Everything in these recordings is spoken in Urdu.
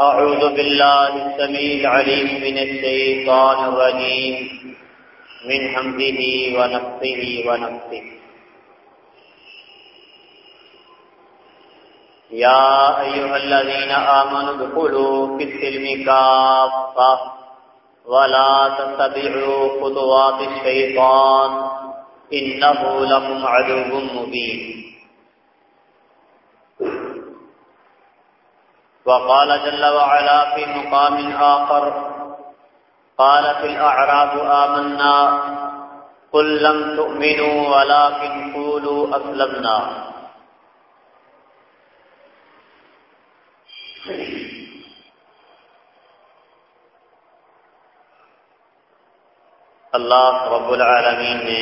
أعوذ بالله السميع العليم من الشيطان الرجيم. من حمده ونفسه ونفسه. يا أيها الذين آمنوا ادخلوا في السلم كافة ولا تتبعوا خطوات الشيطان إنه لكم عدو مبين. وقال جل وعلا في مقام آخر قالت الأعراب آمنا، قل لم تؤمنوا ولكن قولوا أسلمنا. اللہ رب العالمین نے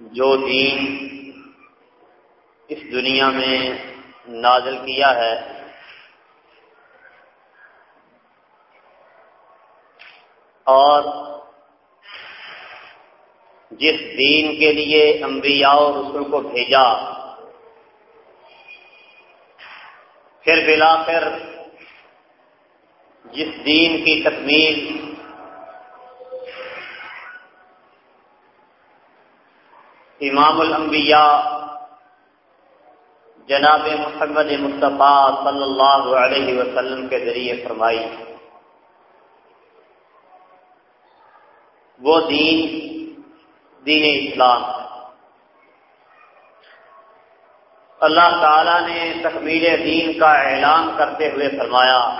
جو دین اس دنیا میں نازل کیا ہے، اور جس دین کے لیے انبیاء اور رسول کو بھیجا، پھر بلا کر جس دین کی تکمیل امام الانبیاء جناب محمد مصطفیٰ صلی اللہ علیہ وسلم کے ذریعے فرمائی۔ وہ دین دین اسلام۔ اللہ تعالی نے تکمیل دین کا اعلان کرتے ہوئے فرمایا۔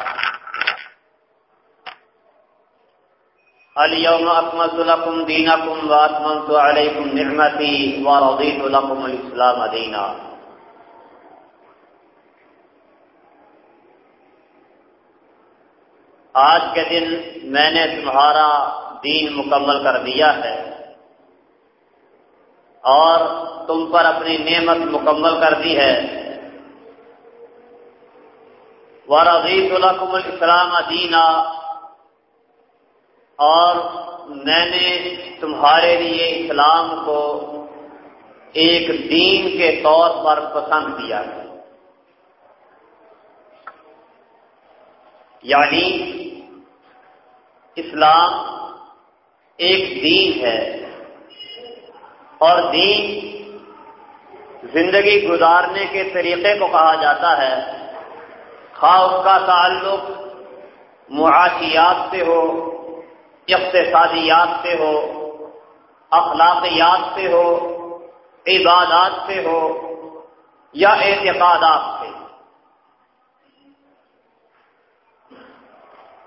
اليوم اکملت لكم دینکم واتممت علیکم نعمتی ورضیت لكم الاسلام دینا آج کے دن میں نے تمہارا دین مکمل کر دیا ہے اور تم پر اپنی نعمت مکمل کر دی ہے. ورضیت لكم الاسلام دینا اور میں نے تمہارے لیے اسلام کو ایک دین کے طور پر پسند کیا ہے۔ یعنی اسلام ایک دین ہے اور دین زندگی گزارنے کے طریقے کو کہا جاتا ہے۔ خواہ اس کا تعلق معاشیات سے ہو اقتصادیات سے ہو، اخلاقیات سے ہو، عبادات سے ہو یا اعتقادات سے۔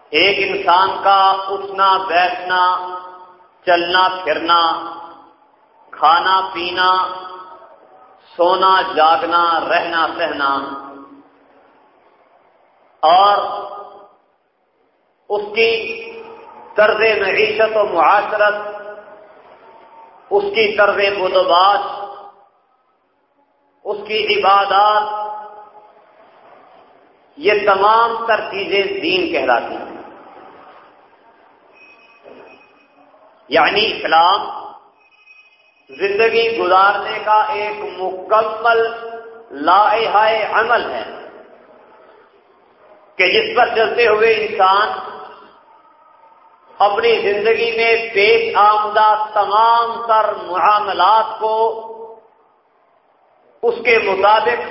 ایک انسان کا اٹھنا، بیٹھنا، چلنا، پھرنا، کھانا، پینا، سونا، جاگنا، رہنا، سہنا، اور اس کی طرز معیشت و معاشرت، اس کی طرز بدوبات اس کی عبادات، یہ تمام تر چیزیں دین کہلاتی ہیں۔ یعنی اسلام زندگی گزارنے کا ایک مکمل لائحہ عمل ہے کہ جس پر چلتے ہوئے انسان اپنی زندگی میں پیش آمدہ تمام تر معاملات کو اس کے مطابق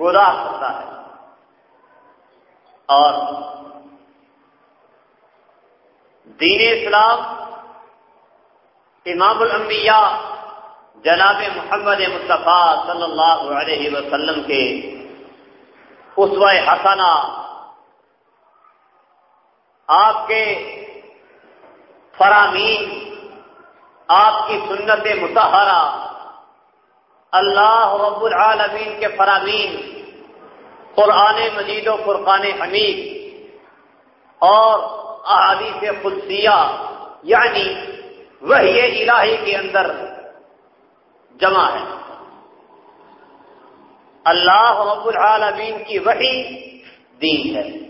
گزار سکتا ہے۔ اور دین اسلام امام الانبیاء جناب محمد مصطفیٰ صلی اللہ علیہ وسلم کے اسوہ حسنہ آپ کے فرامین، آپ کی سنت متحرہ اللہ رب العالمین کے فرامین، قرآن مجید و فرقان حمید، اور احادیث قدسیہ یعنی وہی الہی کے اندر جمع ہے۔ اللہ رب العالمین کی وہی دین ہے۔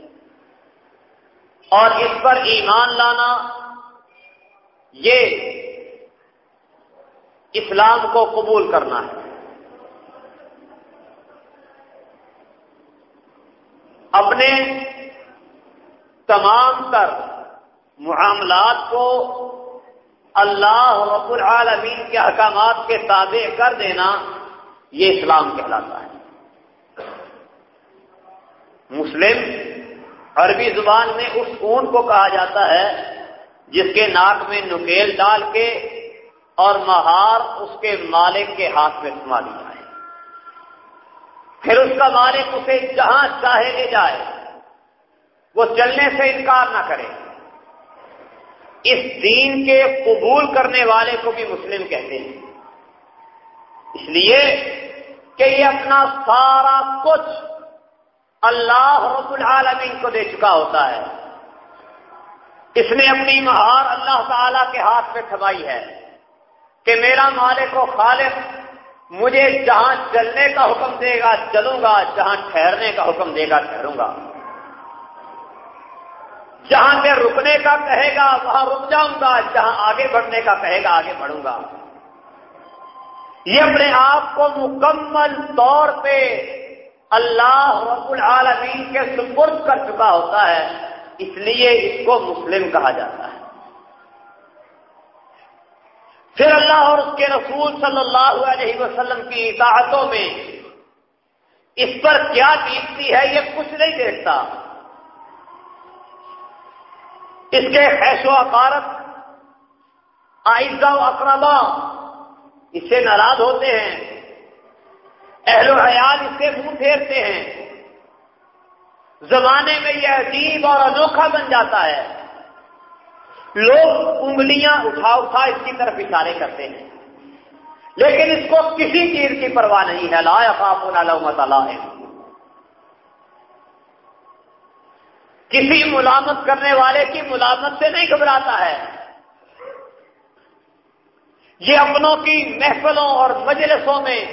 اور اس پر ایمان لانا یہ اسلام کو قبول کرنا ہے۔ اپنے تمام تر معاملات کو اللہ رب العالمین کے احکامات کے تابع کر دینا یہ اسلام کہلاتا ہے۔ مسلم عربی زبان میں اس اونٹ کو کہا جاتا ہے جس کے ناک میں نکیل ڈال کے اور مہار اس کے مالک کے ہاتھ میں تھما دیا ہے۔ پھر اس کا مالک اسے جہاں چاہے لے جائے، وہ چلنے سے انکار نہ کرے۔ اس دین کے قبول کرنے والے کو بھی مسلم کہتے ہیں۔ اس لیے کہ یہ اپنا سارا کچھ اللہ رب العالمین کو دے چکا ہوتا ہے۔ اس نے اپنی مہار اللہ تعالی کے ہاتھ میں تھمائی ہے کہ میرا مالک و خالق مجھے جہاں چلنے کا حکم دے گا، چلوں گا، جہاں ٹھہرنے کا حکم دے گا، ٹھہروں گا۔ جہاں سے رکنے کا کہے گا، وہاں رک جاؤں گا، جہاں آگے بڑھنے کا کہے گا، آگے بڑھوں گا۔ یہ اپنے آپ کو مکمل طور پہ اللہ رب العالمین کے سپرد کر چکا ہوتا ہے۔ اس لیے اس کو مسلم کہا جاتا ہے۔ پھر اللہ اور اس کے رسول صلی اللہ علیہ وسلم کی اطاعتوں میں اس پر کیا بیتتی ہے یہ کچھ نہیں دیکھتا۔ اس کے خیش و اقارت آئزہ و اقربا اس سے ناراض ہوتے ہیں، اہل و حیال اس سے منہ پھیرتے ہیں۔ زمانے میں یہ عجیب اور انوکھا بن جاتا ہے۔ لوگ انگلیاں اٹھا اٹھا اس کی طرف اشارے کرتے ہیں۔ لیکن اس کو کسی چیز کی پرواہ نہیں ہے۔ لا خاف اللہ۔ ہے کسی ملامت کرنے والے کی ملامت سے نہیں گھبراتا ہے۔ یہ اپنوں کی محفلوں اور مجلسوں میں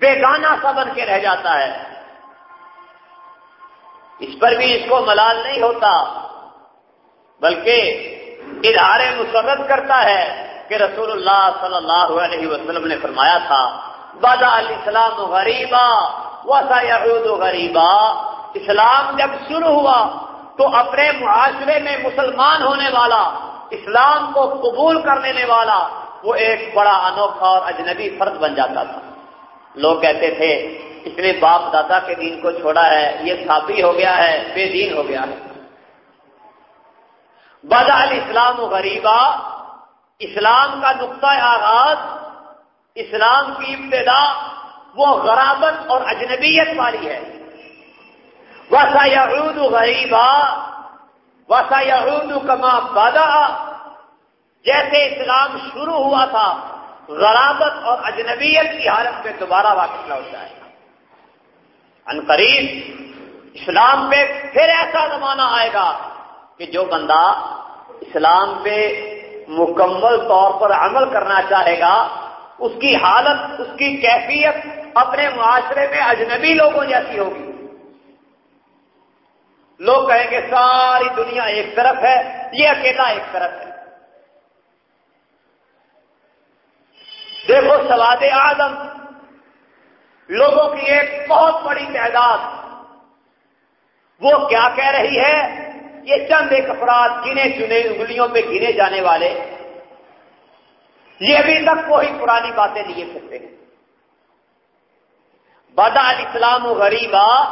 بیگانہ سا بن کے رہ جاتا ہے۔ اس پر بھی اس کو ملال نہیں ہوتا، بلکہ ادارے مسرت کرتا ہے کہ رسول اللہ صلی اللہ علیہ وسلم نے فرمایا تھا بادہ علیہ السلام غریبا وسا یعود غریبا. اسلام جب شروع ہوا تو اپنے معاشرے میں مسلمان ہونے والا، اسلام کو قبول کر لینے والا، وہ ایک بڑا انوکھا اور اجنبی فرد بن جاتا تھا۔ لوگ کہتے تھے اس نے باپ دادا کے دین کو چھوڑا ہے، یہ صافی ہو گیا ہے، بے دین ہو گیا ہے۔ بدا اسلام و غریبا، اسلام کا نقطۂ آغاز، اسلام کی ابتدا وہ غرابت اور اجنبیت والی ہے۔ وسا یعود غریبا وسا یعود کما بادا جیسے اسلام شروع ہوا تھا، غرابت اور اجنبیت کی حالت میں دوبارہ واپس لوٹ جائے۔ گا قریب اسلام پہ پھر ایسا زمانہ آئے گا کہ جو بندہ اسلام پہ مکمل طور پر عمل کرنا چاہے گا، اس کی حالت، اس کی کیفیت اپنے معاشرے میں اجنبی لوگوں جیسی ہوگی۔ لوگ کہیں گے ساری دنیا ایک طرف ہے، یہ اکیلا ایک طرف ہے۔ دیکھو سواد آدم لوگوں کی ایک بہت بڑی تعداد۔ وہ کیا کہہ رہی ہے؟ یہ چند ایک افراد گنے چنے انگلیوں پہ گنے جانے والے۔ یہ ابھی تک وہی پرانی باتیں لیے پھرتے ہیں بدا اسلام و غریبا،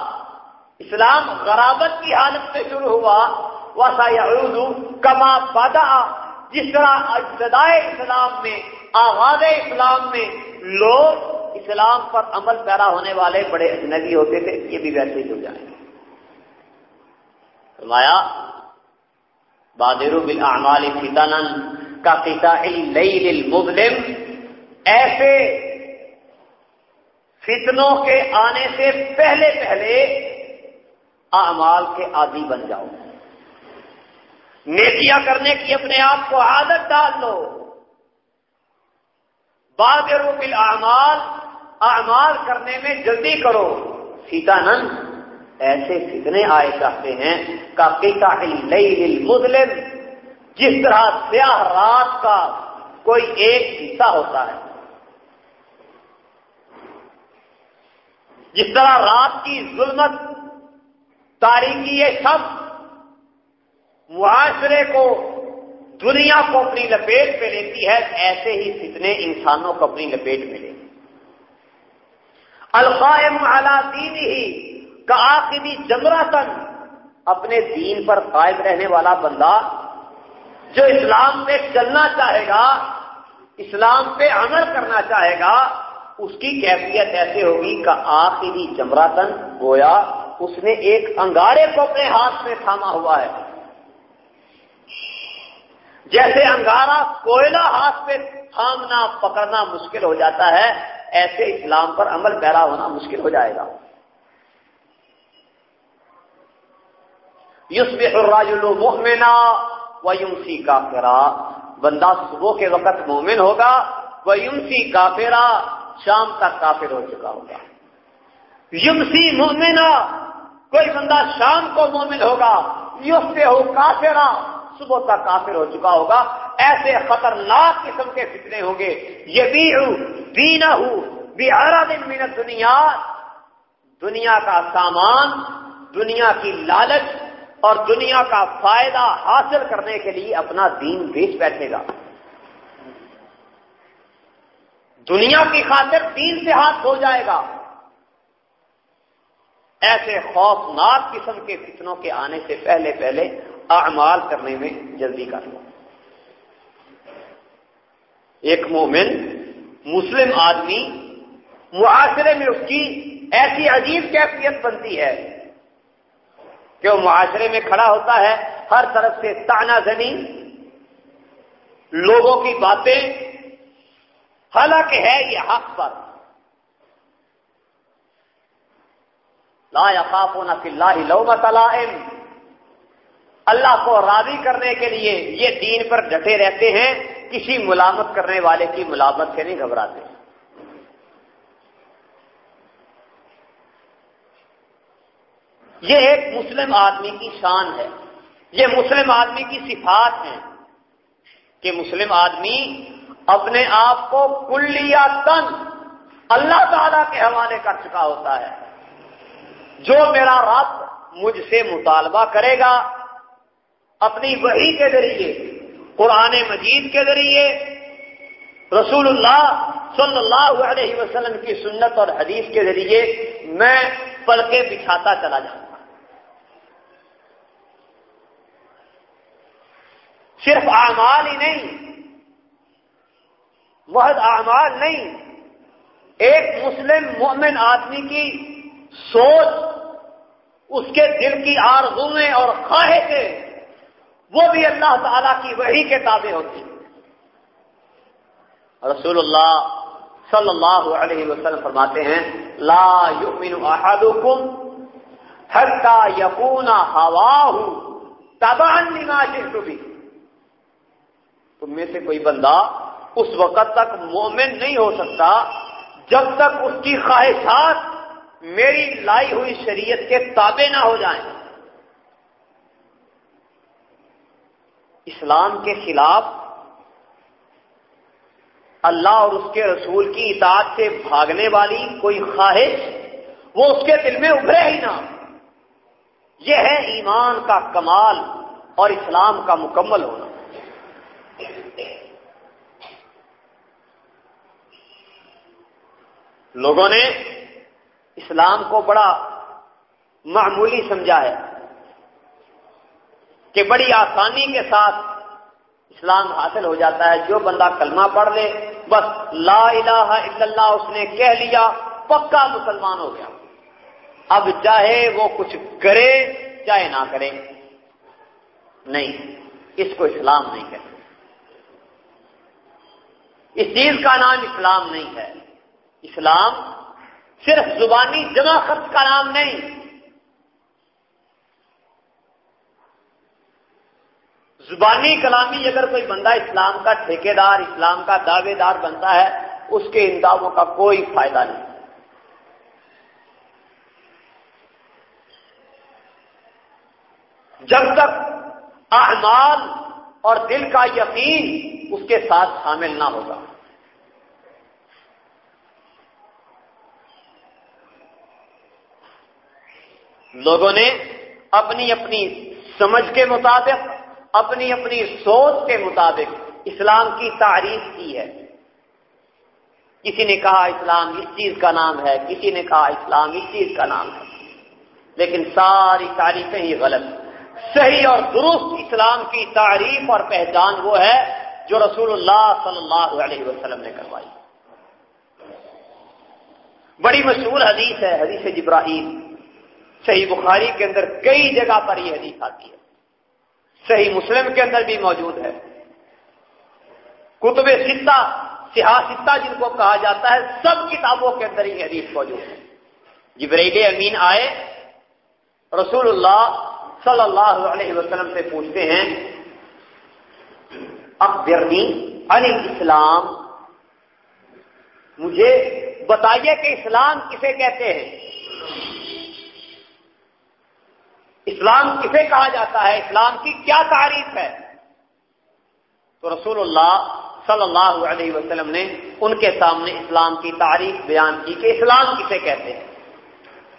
اسلام غرابت کی حالت سے شروع ہوا۔ وسا اردو کما بدا جس طرح ابتدائے اسلام میں، آغاز اسلام میں لوگ اسلام پر عمل پیرا ہونے والے بڑے اجنبی ہوتے تھے، یہ بھی ویسے ہی ہو جائیں فرمایا بادر بالاعمال فتنا کا قطع اللیل المظلم، ایسے فتنوں کے آنے سے پہلے پہلے اعمال کے عادی بن جاؤ۔ نیکیاں کرنے کی اپنے آپ کو عادت ڈال لو۔ بادر بالاعمال اعمال کرنے میں جلدی کرو۔ سیتا نند ایسے فتنے آئے چاہتے ہیں کا پیتا المظلم، جس طرح سیاہ رات کا کوئی ایک حصہ ہوتا ہے۔ جس طرح رات کی ظلمت تاریخی یہ سب معاشرے کو، دنیا کو اپنی لپیٹ پہ لیتی ہے، ایسے ہی فتنے انسانوں کو اپنی لپیٹ میں لے القائم علی دین ہی کا آخری جمرا تن اپنے دین پر قائم رہنے والا بندہ جو اسلام پہ چلنا چاہے گا، اسلام پہ عمل کرنا چاہے گا، اس کی کیفیت ایسے ہوگی کہ آخری جمرا تن گویا اس نے ایک انگارے کو اپنے ہاتھ میں تھاما ہوا ہے۔ جیسے انگارا کوئلہ ہاتھ پہ تھامنا، پکڑنا مشکل ہو جاتا ہے ایسے اسلام پر عمل پیرا ہونا مشکل ہو جائے گا۔ یوسف الراج مومنا و یمسی کا بندہ صبح کے وقت مومن ہوگا وہ یمسی کا شام تک کافر ہو چکا ہوگا۔ یمسی مومنا کوئی بندہ شام کو مومن ہوگا یوس ہو کافرا۔ صبح تک کافر ہو چکا ہوگا۔ ایسے خطرناک قسم کے فتنے ہوں گے۔ یہ بھی دینا ہوں بہارا دن منت دنیا دنیا کا سامان، دنیا کی لالچ اور دنیا کا فائدہ حاصل کرنے کے لیے اپنا دین بیچ بیٹھے گا۔ دنیا کی خاطر دین سے ہاتھ ہو جائے گا۔ ایسے خوفناک قسم کے فتنوں کے آنے سے پہلے پہلے اعمال کرنے میں جلدی کر لو۔ ایک مومن مسلم آدمی معاشرے میں اس کی ایسی عجیب کیفیت بنتی ہے کہ وہ معاشرے میں کھڑا ہوتا ہے، ہر طرف سے تانا زنی، لوگوں کی باتیں، حالانکہ ہے یہ حق پر۔ لا یقافون فی اللہ لومت لائم۔ اللہ کو راضی کرنے کے لیے یہ دین پر ڈٹے رہتے ہیں، کسی ملامت کرنے والے کی ملامت سے نہیں گھبراتے۔ یہ ایک مسلم آدمی کی شان ہے۔ یہ مسلم آدمی کی صفات ہیں کہ مسلم آدمی اپنے آپ کو کلیا تن اللہ تعالی کے حوالے کر چکا ہوتا ہے۔ جو میرا رب مجھ سے مطالبہ کرے گا اپنی وحی کے ذریعے، قرآن مجید کے ذریعے، رسول اللہ صلی اللہ علیہ وسلم کی سنت اور حدیث کے ذریعے میں پلکے بچھاتا چلا جاؤں گا۔ صرف اعمال ہی نہیں محض اعمال نہیں، ایک مسلم مومن آدمی کی سوچ، اس کے دل کی آرزویں اور خواہشیں وہ بھی اللہ تعالی کی وہی کے تابع ہوتی رسول اللہ صلی اللہ علیہ وسلم فرماتے ہیں، لا یؤمن احدکم حتی یکون ہواہ تبعا لما جئت بھی تم میں سے کوئی بندہ اس وقت تک مومن نہیں ہو سکتا جب تک اس کی خواہشات میری لائی ہوئی شریعت کے تابع نہ ہو جائیں۔ اسلام کے خلاف اللہ اور اس کے رسول کی اطاعت سے بھاگنے والی کوئی خواہش، وہ اس کے دل میں ابھرے ہی نہ۔ یہ ہے ایمان کا کمال اور اسلام کا مکمل ہونا۔ لوگوں نے اسلام کو بڑا معمولی سمجھا ہے۔ کہ بڑی آسانی کے ساتھ اسلام حاصل ہو جاتا ہے، جو بندہ کلمہ پڑھ لے، بس لا الہ الا اللہ اس نے کہہ لیا، پکا مسلمان ہو گیا۔ اب چاہے وہ کچھ کرے، چاہے نہ کرے۔ نہیں، اس کو اسلام نہیں کہتے۔ اس چیز کا نام اسلام نہیں ہے۔ اسلام صرف زبانی جمع خرچ کا نام نہیں زبانی کلامی اگر کوئی بندہ اسلام کا ٹھیکیدار، اسلام کا دعوے دار بنتا ہے، اس کے ان دعووں کا کوئی فائدہ نہیں۔ جب تک اعمال اور دل کا یقین اس کے ساتھ شامل نہ ہوگا لوگوں نے اپنی اپنی سمجھ کے مطابق اپنی اپنی سوچ کے مطابق اسلام کی تعریف کی ہے۔ کسی نے کہا اسلام اس چیز کا نام ہے، کسی نے کہا اسلام اس چیز کا نام ہے۔ لیکن ساری تعریفیں ہی غلط۔ صحیح اور درست اسلام کی تعریف اور پہچان وہ ہے جو رسول اللہ صلی اللہ علیہ وسلم نے کروائی۔ بڑی مشہور حدیث ہے، حدیث جبراہیم صحیح بخاری کے اندر کئی جگہ پر یہ حدیث آتی ہے۔ صحیح مسلم کے اندر بھی موجود ہے۔ کتب ستا سیاستہ جن کو کہا جاتا ہے، سب کتابوں کے اندر یہ حدیث موجود ہے۔ جبریل امین آئے رسول اللہ صلی اللہ علیہ وسلم سے پوچھتے ہیں اکبرنی علی اسلام مجھے بتائیے کہ اسلام کسے کہتے ہیں؟ اسلام کسے کہا جاتا ہے؟ اسلام کی کیا تعریف ہے؟ تو رسول اللہ صلی اللہ علیہ وسلم نے ان کے سامنے اسلام کی تعریف بیان کی کہ اسلام کسے کہتے ہیں؟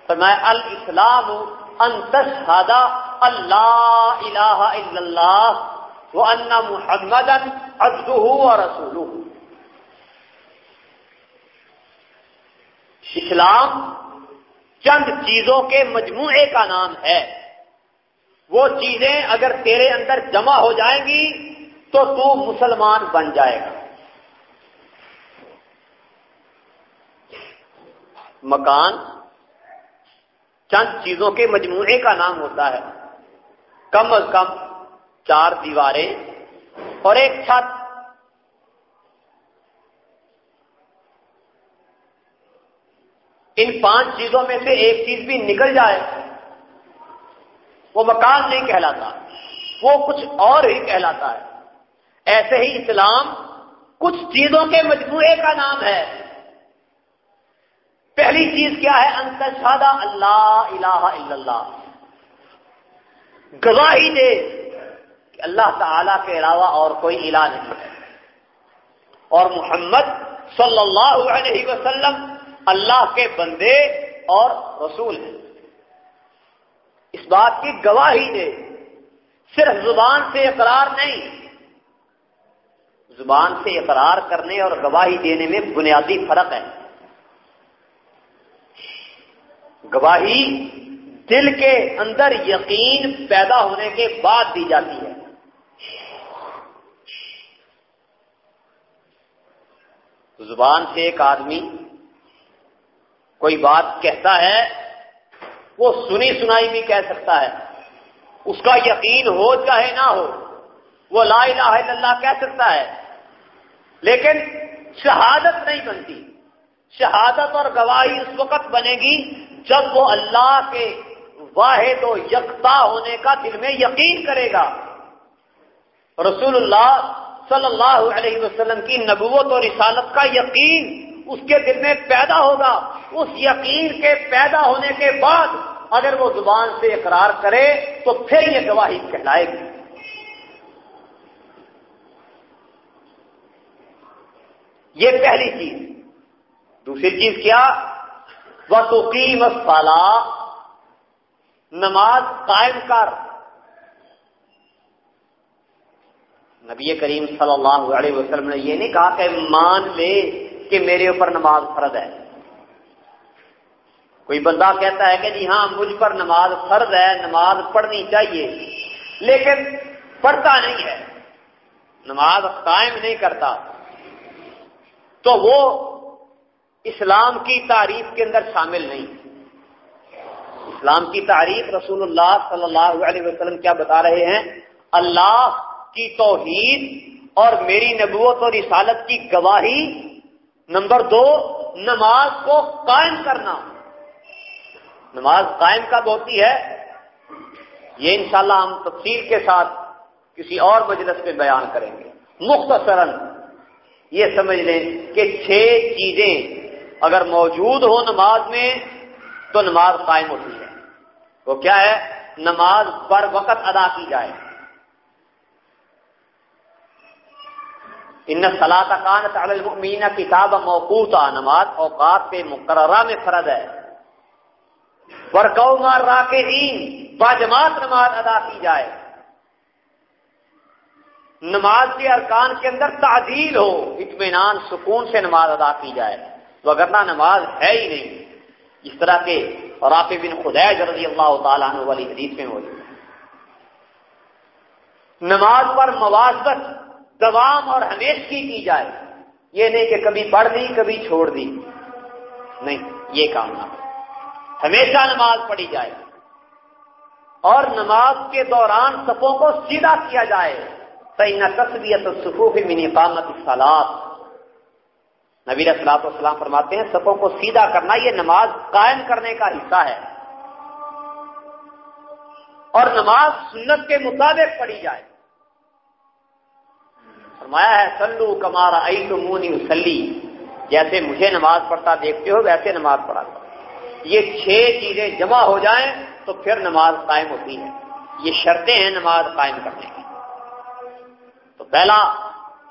تو میں الاسلام انتشہد اللہ الہ الا اللہ و ان محمد عبدہ و اسلام چند چیزوں کے مجموعے کا نام ہے۔ وہ چیزیں اگر تیرے اندر جمع ہو جائیں گی تو تو مسلمان بن جائے گا۔ مکان چند چیزوں کے مجموعے کا نام ہوتا ہے۔ کم از کم چار دیواریں اور ایک چھت۔ ان پانچ چیزوں میں سے ایک چیز بھی نکل جائے۔ وہ مکان نہیں کہلاتا، وہ کچھ اور ہی کہلاتا ہے۔ ایسے ہی اسلام کچھ چیزوں کے مجموعے کا نام ہے۔ پہلی چیز کیا ہے؟ انتشادہ اللہ الہ الا اللہ۔ گواہی دے کہ اللہ تعالی کے علاوہ اور کوئی الہ نہیں ہے۔ اور محمد صلی اللہ علیہ وسلم اللہ کے بندے اور رسول ہیں۔ اس بات کی گواہی دے۔ صرف زبان سے اقرار نہیں۔ زبان سے اقرار کرنے اور گواہی دینے میں بنیادی فرق ہے۔ گواہی دل کے اندر یقین پیدا ہونے کے بعد دی جاتی ہے۔ زبان سے ایک آدمی کوئی بات کہتا ہے وہ سنی سنائی بھی کہہ سکتا ہے۔ اس کا یقین ہو چاہے نہ ہو، وہ لا الہ الا اللہ کہہ سکتا ہے۔ لیکن شہادت نہیں بنتی۔ شہادت اور گواہی اس وقت بنے گی جب وہ اللہ کے واحد و یکتا ہونے کا دل میں یقین کرے گا۔ رسول اللہ صلی اللہ علیہ وسلم کی نبوت اور رسالت کا یقین اس کے دل میں پیدا ہوگا۔ اس یقین کے پیدا ہونے کے بعد اگر وہ زبان سے اقرار کرے تو پھر یہ گواہی کہلائے گی۔ یہ پہلی چیز۔ دوسری چیز کیا؟ وہ تو نماز قائم کر۔ نبی کریم صلی اللہ علیہ وسلم نے یہ نہیں کہا کہ مان لے کہ میرے اوپر نماز فرض ہے۔ کوئی بندہ کہتا ہے کہ جی ہاں مجھ پر نماز فرض ہے، نماز پڑھنی چاہیے، لیکن پڑھتا نہیں ہے، نماز قائم نہیں کرتا۔ تو وہ اسلام کی تعریف کے اندر شامل نہیں۔ اسلام کی تعریف رسول اللہ صلی اللہ علیہ وسلم کیا بتا رہے ہیں؟ اللہ کی توحید اور میری نبوت اور رسالت کی گواہی نمبر دو، نماز کو قائم کرنا۔ نماز قائم کب ہوتی ہے؟ یہ انشاءاللہ ہم تفصیل کے ساتھ کسی اور مجلس میں بیان کریں گے۔ مختصراً یہ سمجھ لیں کہ چھ چیزیں اگر موجود ہو نماز میں تو نماز قائم ہوتی ہے۔ وہ کیا ہے؟ نماز پر وقت ادا کی جائے۔ ان سلاط المؤمنین کتاب موقوتا۔ نماز اوقات پہ مقررہ میں فرد ہے۔ ورکو مار راکعین، باجماعت نماز ادا کی جائے۔ نماز کے ارکان کے اندر تعدیل ہو، اطمینان، سکون سے نماز ادا کی جائے۔ وغیرہ نماز ہے ہی نہیں۔ اس طرح کے رافی بن خدیج رضی اللہ تعالیٰ عنہ والی حدیث میں موجود نماز پر موازت دوام اور ہمیش کی کی جائے۔ یہ نہیں کہ کبھی پڑھ دی، کبھی چھوڑ دی۔ نہیں، یہ کام نہ ہمیشہ نماز پڑھی جائے اور نماز کے دوران سفوں کو سیدھا کیا جائے۔ تین تصویت سفوف منی قامت سلاد نبی اصلاط والسلام فرماتے ہیں سفوں کو سیدھا کرنا یہ نماز قائم کرنے کا حصہ ہے۔ اور نماز سنت کے مطابق پڑھی جائے۔ فرمایا ہے سلو کمارا ائی تو مونی سلی جیسے مجھے نماز پڑھتا دیکھتے ہو، ویسے نماز پڑھا یہ چھ چیزیں جمع ہو جائیں تو پھر نماز قائم ہوتی ہے۔ یہ شرطیں ہیں نماز قائم کرنے کی۔ تو پہلا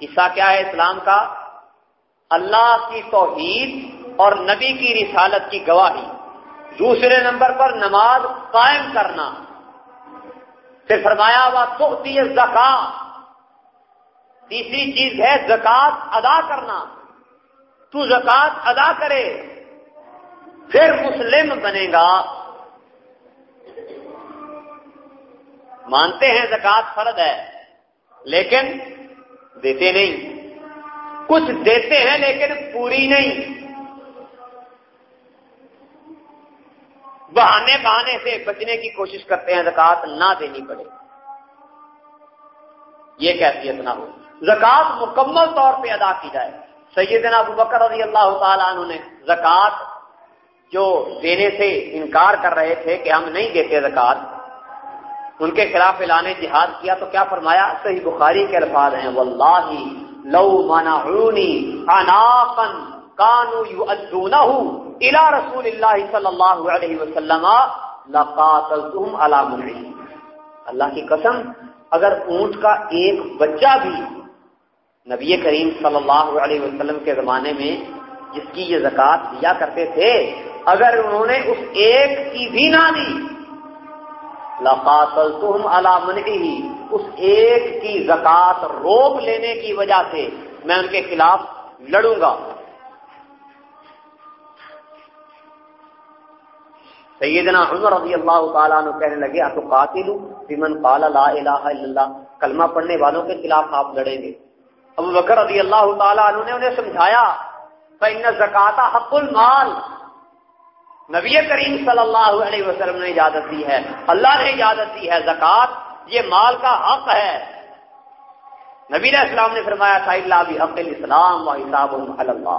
حصہ کیا ہے اسلام کا؟ اللہ کی توحید اور نبی کی رسالت کی گواہی۔ دوسرے نمبر پر نماز قائم کرنا۔ پھر فرمایا ہوا تو زکات تیسری چیز ہے زکات ادا کرنا۔ تو زکات ادا کرے۔ پھر مسلم بنے گا۔ مانتے ہیں زکات فرد ہے، لیکن دیتے نہیں۔ کچھ دیتے ہیں لیکن پوری نہیں۔ بہانے بہانے سے بچنے کی کوشش کرتے ہیں زکات نہ دینی پڑے۔ یہ کیفیت نہ ہو۔ زکات مکمل طور پہ ادا کی جائے۔ سیدنا ابو بکر رضی اللہ تعالیٰ عنہ نے زکات جو دینے سے انکار کر رہے تھے کہ ہم نہیں دیتے زکات ان کے خلاف اعلان جہاد کیا تو کیا فرمایا؟ صحیح بخاری کے الفاظ ہیں، واللہ لو منعونی عناقا کانو یؤدونہ الى رسول اللہ صلی اللہ علیہ وسلم لقاتلتهم على منعی. اللہ کی قسم، اگر اونٹ کا ایک بچہ بھی نبی کریم صلی اللہ علیہ وسلم کے زمانے میں جس کی یہ زکات دیا کرتے تھے اگر انہوں نے اس ایک کی بھی نہ دی، لقاتلتهم على منعه، اس ایک کی زکات روک لینے کی وجہ سے میں ان کے خلاف لڑوں گا۔ سیدنا عمر رضی اللہ تعالیٰ عنہ کہنے لگے تو قاتل بمن قال لا الہ الا اللہ کلمہ پڑھنے والوں کے خلاف آپ لڑیں گے۔ ابو بکر رضی اللہ تعالیٰ عنہ نے انہیں سمجھایا، فإن زکاتا حق المال۔ نبی کریم صلی اللہ علیہ وسلم نے اجازت دی ہے، اللہ نے اجازت دی ہے، زکات یہ مال کا حق ہے۔ نبی علیہ السلام نے فرمایا تھا اللہ بھی حق الاسلام و حساب اللہ.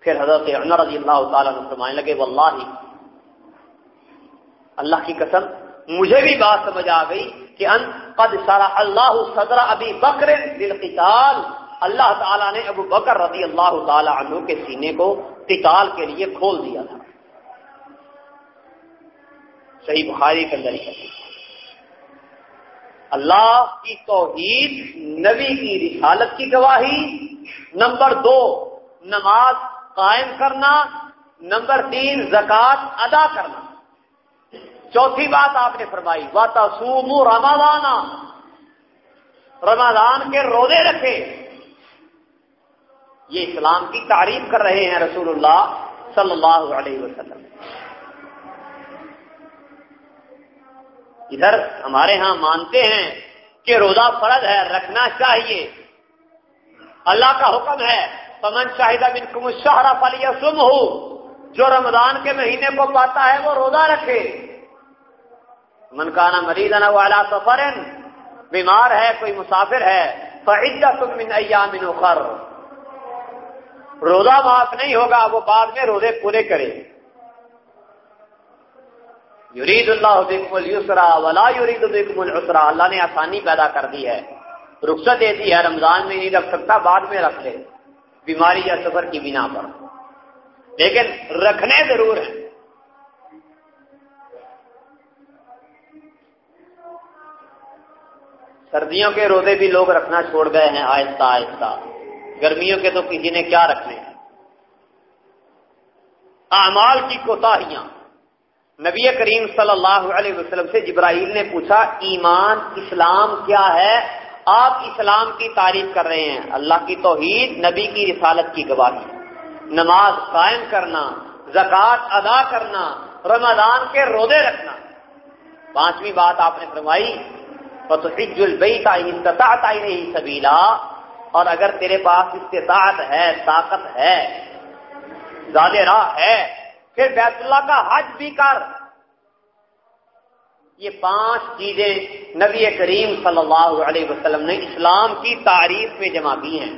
پھر حضرت عمر رضی اللہ تعالیٰ نے فرمانے لگے، واللہ، اللہ کی قسم، مجھے بھی بات سمجھ آ گئی کہ ان قد سارا اللہ صدر ابھی بکر للقتال۔ اللہ تعالیٰ نے ابو بکر رضی اللہ تعالی عنہ کے سینے کو قتال کے لیے کھول دیا تھا۔ صحیح بخاری کے اندر اللہ کی توحید، نبی کی رسالت کی گواہی، نمبر دو، نماز قائم کرنا، نمبر تین زکات ادا کرنا۔ چوتھی بات آپ نے فرمائی واتا سوم رمضان۔ رمضان کے روزے رکھے۔ یہ اسلام کی تعریف کر رہے ہیں رسول اللہ صلی اللہ علیہ وسلم۔ ادھر ہمارے ہاں مانتے ہیں کہ روزہ فرض ہے، رکھنا چاہیے۔ اللہ کا حکم ہے پمن شاہدہ بن کم شہرا پلی سم ہو جو رمضان کے مہینے کو پاتا ہے، وہ روزہ رکھے۔ منکانا مریض والا سفر، بیمار ہے، کوئی مسافر ہے تم من ایام اخر روزہ معاف نہیں ہوگا، وہ بعد میں روزے پورے کرے۔ یرید اللہ بکم السرا ولا یرید بکم العسرا۔ اللہ نے آسانی پیدا کر دی ہے، رخصت دیتی ہے، رمضان میں نہیں رکھ سکتا، بعد میں رکھ لے، بیماری یا سفر کی بنا پر۔ لیکن رکھنے ضرور ہیں سردیوں کے روزے بھی لوگ رکھنا چھوڑ گئے ہیں، آہستہ آہستہ۔ گرمیوں کے تو کسی نے کیا رکھنے؟ ہیں اعمال کی کوتاہیاں۔ نبی کریم صلی اللہ علیہ وسلم سے جبرائیل نے پوچھا، ایمان، اسلام کیا ہے؟ آپ اسلام کی تعریف کر رہے ہیں۔ اللہ کی توحید، نبی کی رسالت کی گواہی۔ نماز قائم کرنا، زکوٰۃ ادا کرنا، رمضان کے روزے رکھنا۔ پانچویں بات آپ نے فرمائی، فتحج سبیلا اور اگر تیرے پاس استطاعت ہے، طاقت ہے، زیادہ راہ ہے پھر بیت اللہ کا حج بھی کر۔ یہ پانچ چیزیں نبی کریم صلی اللہ علیہ وسلم نے اسلام کی تعریف میں جمع کی ہیں۔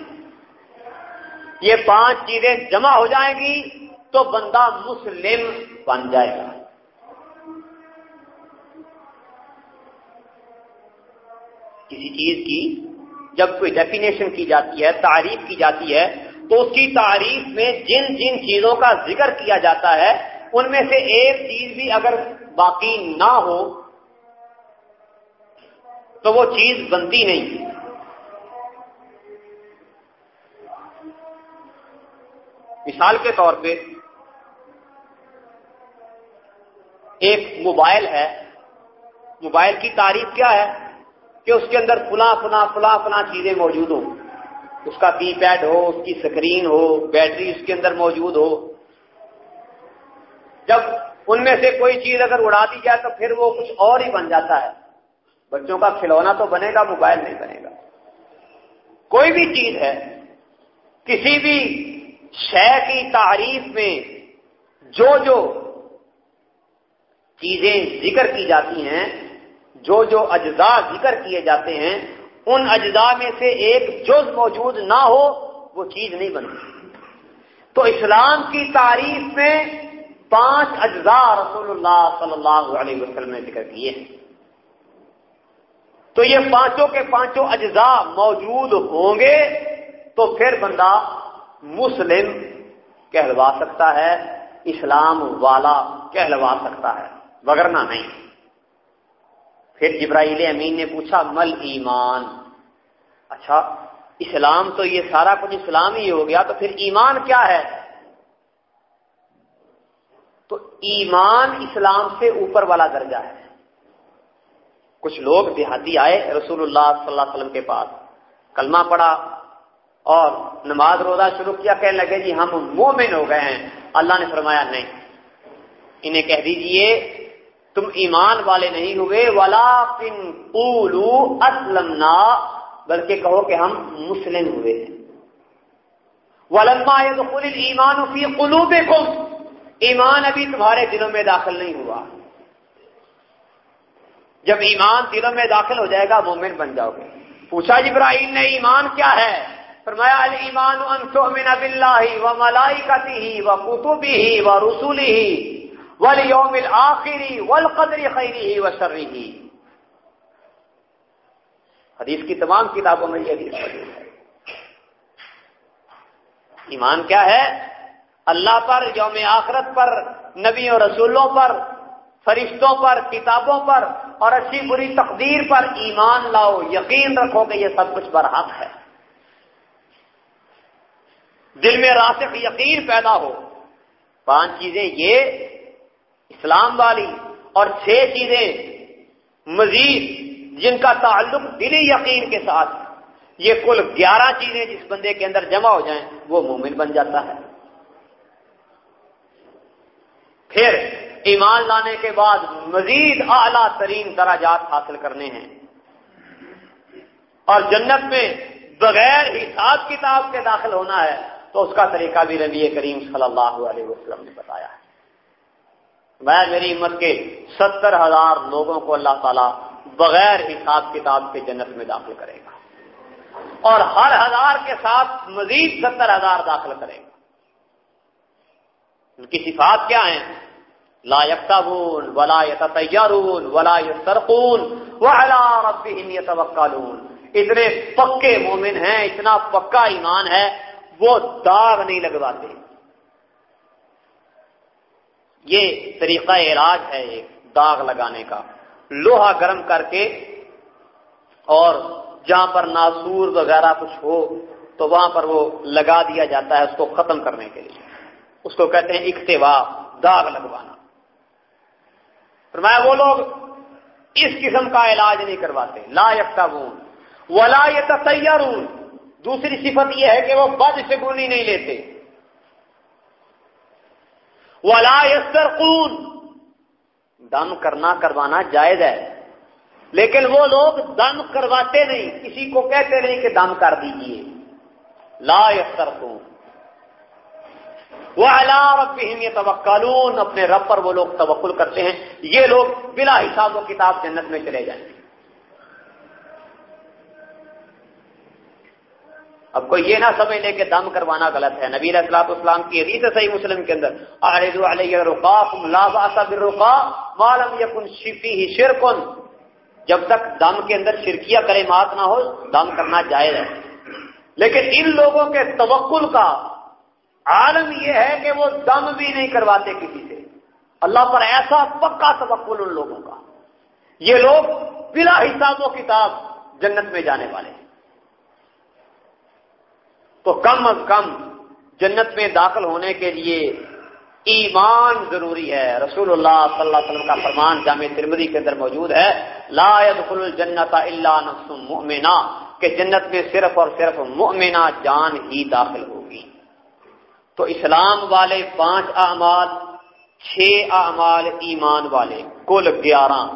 یہ پانچ چیزیں جمع ہو جائیں گی تو بندہ مسلم بن جائے گا۔ کسی چیز کی جب کوئی ڈیفینیشن کی جاتی ہے، تعریف کی جاتی ہے تو اس کی تعریف میں جن جن چیزوں کا ذکر کیا جاتا ہے، ان میں سے ایک چیز بھی اگر باقی نہ ہو، تو وہ چیز بنتی نہیں۔ مثال کے طور پہ، ایک موبائل ہے۔ موبائل کی تعریف کیا ہے؟ کہ اس کے اندر فلاں فلاں فلاں فلاں چیزیں موجود ہوں۔ اس کا کی پیڈ ہو، اس کی اسکرین ہو، بیٹری اس کے اندر موجود ہو۔ جب ان میں سے کوئی چیز اگر اڑا دی جائے تو پھر وہ کچھ اور ہی بن جاتا ہے۔ بچوں کا کھلونا تو بنے گا، موبائل نہیں بنے گا۔ کوئی بھی چیز ہے، کسی بھی شے کی تعریف میں جو جو چیزیں ذکر کی جاتی ہیں، جو جو اجزاء ذکر کیے جاتے ہیں ان اجزاء میں سے ایک جز موجود نہ ہو، وہ چیز نہیں بنتی تو اسلام کی تعریف میں پانچ اجزاء رسول اللہ صلی اللہ علیہ وسلم نے ذکر کیے ہیں۔ تو یہ پانچوں کے پانچوں اجزاء موجود ہوں گے، تو پھر بندہ مسلم کہلوا سکتا ہے، اسلام والا کہلوا سکتا ہے وگرنا نہیں۔ پھر جبرائیل امین نے پوچھا، مل ایمان؟ اچھا اسلام تو یہ سارا کچھ اسلام ہی ہو گیا، تو پھر ایمان کیا ہے؟ تو ایمان اسلام سے اوپر والا درجہ ہے۔ کچھ لوگ دیہاتی آئے رسول اللہ صلی اللہ علیہ وسلم کے پاس، کلمہ پڑا اور نماز روزہ شروع کیا، کہنے لگے جی ہم مومن ہو گئے ہیں۔ اللہ نے فرمایا، نہیں۔ انہیں کہہ دیجیے، تم ایمان والے نہیں ہوئے۔ ولا پن پولو اسلم بلکہ کہو کہ ہم مسلم ہوئے ہیں۔ ولما ایمان فی قلوبکم ایمان ابھی تمہارے دلوں میں داخل نہیں ہوا۔ جب ایمان دلوں میں داخل ہو جائے گا، مومن بن جاؤ گے۔ پوچھا جبرائیل نے، ایمان کیا ہے؟ فرمایا المان ان تؤمن باللہ و ملائکتہ و کتبہ و رسولہ والیوم الاخر والقدر خیرہ و حدیث کی تمام کتابوں میں یہ حدیث موجود ہے۔ ایمان کیا ہے؟ اللہ پر، یوم آخرت پر، نبی و رسولوں پر، فرشتوں پر، کتابوں پر، اور اچھی بری تقدیر پر ایمان لاؤ، یقین رکھو کہ یہ سب کچھ برحق ہے۔ دل میں راسخ یقین پیدا ہو۔ پانچ چیزیں یہ، اسلام والی، اور چھ چیزیں مزید۔ جن کا تعلق دلی یقین کے ساتھ یہ کل گیارہ چیزیں جس بندے کے اندر جمع ہو جائیں، وہ مومن بن جاتا ہے۔ پھر ایمان لانے کے بعد مزید اعلی ترین دراجات حاصل کرنے ہیں۔ اور جنت میں بغیر حساب کتاب کے داخل ہونا ہے، تو اس کا طریقہ بھی نبی کریم صلی اللہ علیہ وسلم نے بتایا ہے۔ میں میری امت کے ستر ہزار لوگوں کو اللہ تعالیٰ بغیر حساب کتاب کے جنت میں داخل کرے گا۔ اور ہر ہزار کے ساتھ مزید ستر ہزار داخل کرے گا۔ ان کی صفات کیا ہیں؟ لا يكتبون ولا يتطيرون ولا يسرقون وعلى ربهم يتوكلون اتنے پکے مومن ہیں، اتنا پکا ایمان ہے، وہ داغ نہیں لگواتے۔ یہ طریقہ علاج ہے ایک داغ لگانے کا۔ لوہا گرم کر کے اور جہاں پر ناسور وغیرہ کچھ ہو تو وہاں پر وہ لگا دیا جاتا ہے اس کو ختم کرنے کے لیے۔ اس کو کہتے ہیں اکتوا داغ لگوانا۔ فرمایا وہ لوگ اس قسم کا علاج نہیں کرواتے۔ لا یکتا ولا یہ دوسری صفت یہ ہے کہ وہ بد شگونی نہیں لیتے۔ ولا یسترقون۔ دم کرنا کروانا جائز ہے۔ لیکن وہ لوگ دم کرواتے نہیں، کسی کو کہتے نہیں کہ دم کر دیجیے لا یسترقون وہ اللہ یہ اپنے رب پر وہ لوگ توکل کرتے ہیں۔ یہ لوگ بلا حساب و کتاب جنت میں چلے جائیں۔ گے اب کوئی یہ نہ سمجھ لے کہ دم کروانا غلط ہے۔ نبی السلاط اسلام کی حدیث صحیح مسلم کے اندر۔ علیہ رقا معلوم یقن شفی ہی شرکن۔ جب تک دم کے اندر شرکیہ کرے مات نہ ہو، دم کرنا جائز ہے۔ لیکن ان لوگوں کے توکل کا عالم یہ ہے کہ وہ دم بھی نہیں کرواتے کسی سے۔ اللہ پر ایسا پکا توکل ان لوگوں کا۔ یہ لوگ بلا حساب و کتاب جنت میں جانے والے۔ ہیں تو کم از کم جنت میں داخل ہونے کے لیے ایمان ضروری ہے۔ رسول اللہ صلی اللہ علیہ وسلم کا فرمان جامع ترمدی کے اندر موجود ہے۔ لا يدخل الجنت الا نفس مؤمنہ، کہ جنت میں صرف اور صرف مؤمنہ جان ہی داخل ہوگی۔ تو اسلام والے پانچ اعمال، چھ اعمال ایمان والے، کل گیارہ۔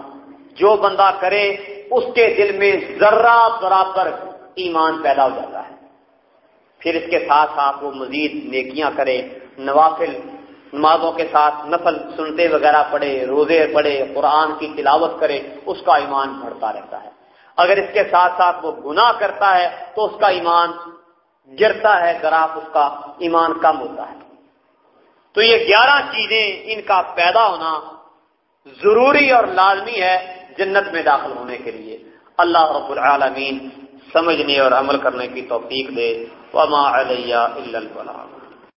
جو بندہ کرے، اس کے دل میں ذرہ برابر ایمان پیدا ہو جاتا ہے۔ پھر اس کے ساتھ ساتھ وہ مزید نیکیاں کرے نوافل نمازوں کے ساتھ نفل سنتے وغیرہ پڑھے روزے پڑھے قرآن کی تلاوت کرے اس کا ایمان بڑھتا رہتا ہے۔ اگر اس کے ساتھ ساتھ وہ گناہ کرتا ہے تو اس کا ایمان گرتا ہے گراف اس کا ایمان کم ہوتا ہے۔ تو یہ گیارہ چیزیں ان کا پیدا ہونا ضروری اور لازمی ہے جنت میں داخل ہونے کے لیے۔ اللہ رب العالمین سمجھنے اور عمل کرنے کی توفیق دے۔ وما علیہ اللہ البلاغ۔